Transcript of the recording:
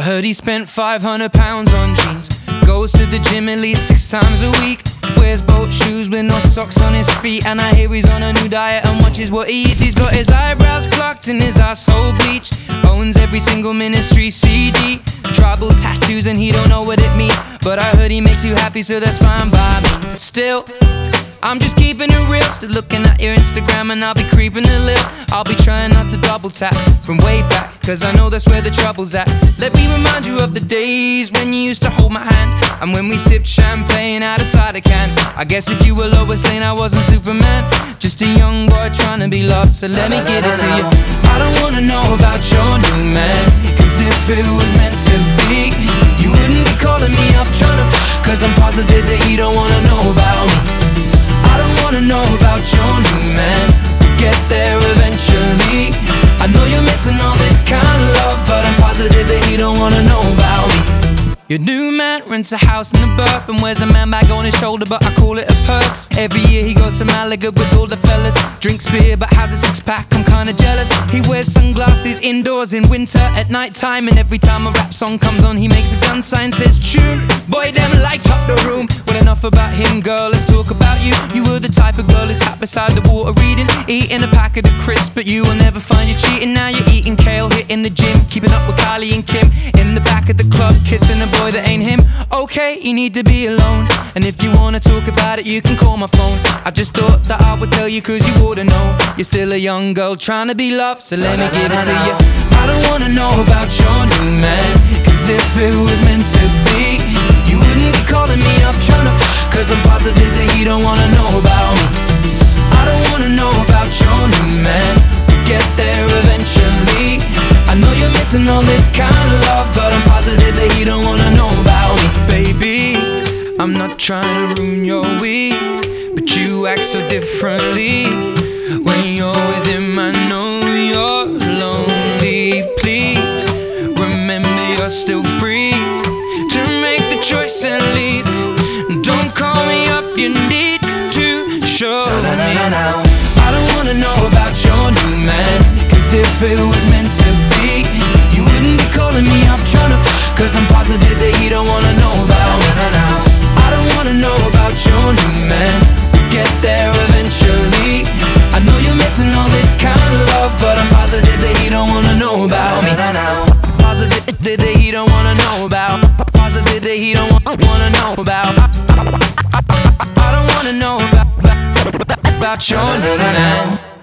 heard he spent 500 pounds on jeans. Goes to the gym at least six times a week. Wears boat shoes with no socks on his feet. And I hear he's on a new diet and watches what he eats. He's got his eyebrows plucked and his asshole bleached. Owns every single ministry CD. Tribal tattoos and he don't know what it means. But I heard he makes you happy, so that's fine by me. Still. I'm just keeping it real, still looking at your Instagram and I'll be creeping a little. I'll be trying not to double tap from way back, cause I know that's where the trouble's at. Let me remind you of the days when you used to hold my hand and when we sipped champagne out of cider cans. I guess if you were Lois Lane, I wasn't Superman. Just a young boy trying to be loved, so let me give it to you. I don't wanna know about your new man, cause if it was meant to be, you wouldn't be calling me up trying to, cause I'm positive that you don't wanna know about me wanna know about your new man. We'll get there eventually. I know you're missing all this kind of love, but I'm positive that he don't wanna know about me. Your new man rents a house in the burp and wears a man bag on his shoulder, but I call it a purse. Every year he goes to Malaga with all the fellas. Drinks beer but has a six pack, I'm kinda jealous. He wears sunglasses indoors in winter at night time, and every time a rap song comes on, he makes a gun sign, says tune. Boy, about him, girl, let's talk about you. You were the type of girl who sat beside the water reading, eating a packet of crisps, but you will never find you cheating. Now you're eating kale, hitting the gym, keeping up with Kylie and Kim in the back of the club, kissing a boy that ain't him. Okay, you need to be alone. And if you wanna talk about it, you can call my phone. I just thought that I would tell you, cause you wouldn't know. You're still a young girl trying to be loved, so let me give it to you. I don't wanna know about your new man. Cause if it was meant to be, Cause I'm positive that you don't wanna know about me. I don't wanna know about your new man. We'll get there eventually. I know you're missing all this kind of love, but I'm positive that you don't wanna know about me, baby. I'm not trying to ruin your week, but you act so differently when you're with him. I know you're lonely. Please remember you're still free to make the choice and leave. Me. I don't wanna know about your new man, cause if it was meant to be You wouldn't be calling me up trying to Cause I'm positive that you don't wanna know about me. I don't wanna know about your new man. We'll get there eventually. I know you're missing all this kind of love But I'm positive that he don't wanna know about me. Positive that he don't wanna know about Positive that he don't wanna know about about, your man